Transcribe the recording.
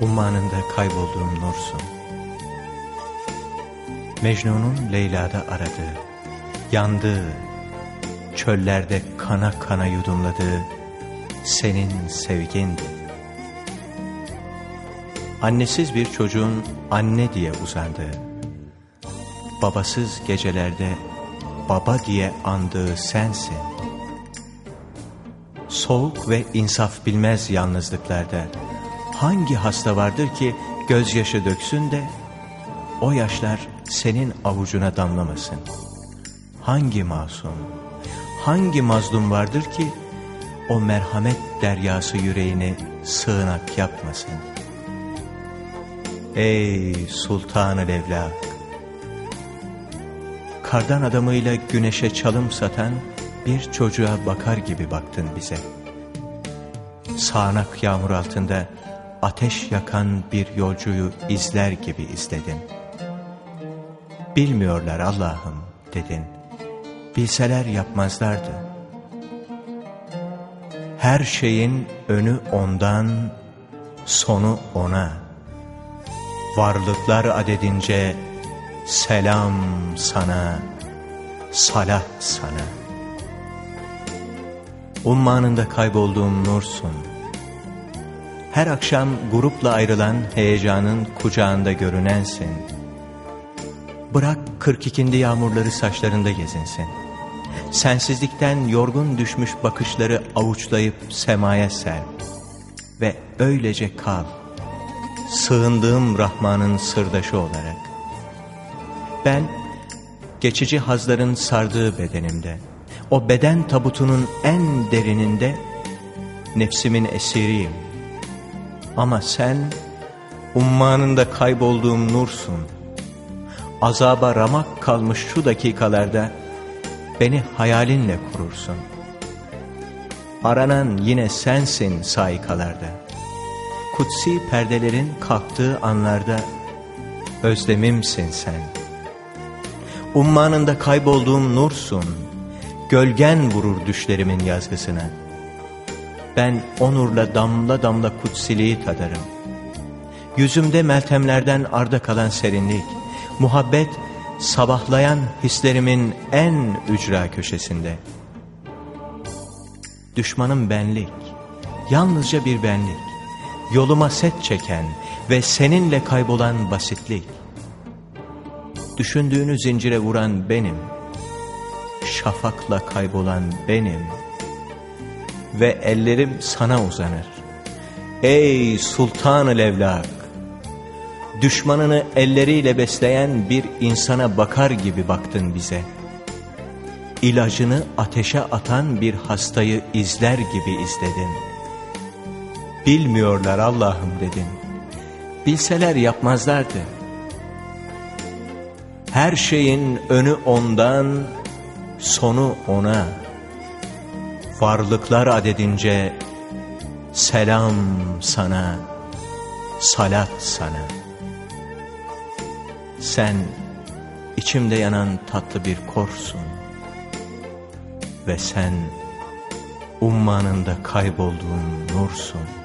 ummanında kaybolduğum nursun. Mecnun'un Leyla'da aradığı, yandığı, çöllerde kana kana yudumladığı senin sevgindi. Annesiz bir çocuğun anne diye uzandığı, babasız gecelerde baba diye andığı sensin. Soğuk ve insaf bilmez yalnızlıklarda hangi hasta vardır ki gözyaşı döksün de o yaşlar senin avucuna damlamasın? Hangi masum, hangi mazlum vardır ki o merhamet deryası yüreğini sığınak yapmasın? Ey Sultan-ı Levlak! Kardan adamıyla güneşe çalım satan bir çocuğa bakar gibi baktın bize. Sağanak yağmur altında ateş yakan bir yolcuyu izler gibi izledin. Bilmiyorlar Allah'ım dedin. Bilseler yapmazlardı. Her şeyin önü ondan, sonu ona. Varlıklar adedince selam sana, salat sana. Ummanında kaybolduğum nursun. Her akşam grupla ayrılan heyecanın kucağında görünensin. Bırak kırk ikindi yağmurları saçlarında gezinsin. Sensizlikten yorgun düşmüş bakışları avuçlayıp semaya ser. Ve öylece kal. Sığındığım Rahman'ın sırdaşı olarak. Ben geçici hazların sardığı bedenimde, o beden tabutunun en derininde nefsimin esiriyim. Ama sen ummanında kaybolduğum nursun. Azaba ramak kalmış şu dakikalarda beni hayalinle kurursun. Aranan yine sensin saikalarda. Kutsi perdelerin kalktığı anlarda özlemimsin sen. Ummanında kaybolduğum nursun. Gölgen vurur düşlerimin yazgısına. Ben o nurla damla damla kutsiliği tadarım. Yüzümde meltemlerden arda kalan serinlik, muhabbet sabahlayan hislerimin en ücra köşesinde. Düşmanım benlik, yalnızca bir benlik, yoluma set çeken ve seninle kaybolan basitlik. Düşündüğünü zincire vuran benim, şafakla kaybolan benim ve ellerim sana uzanır. Ey Sultan-ı Levlak! Düşmanını elleriyle besleyen bir insana bakar gibi baktın bize. İlacını ateşe atan bir hastayı izler gibi izledin. Bilmiyorlar Allah'ım dedin. Bilseler yapmazlardı. Her şeyin önü ondan, sonu ona. Varlıklar adedince selam sana, salat sana. Sen içimde yanan tatlı bir korsun ve sen ummanında kaybolduğum nursun.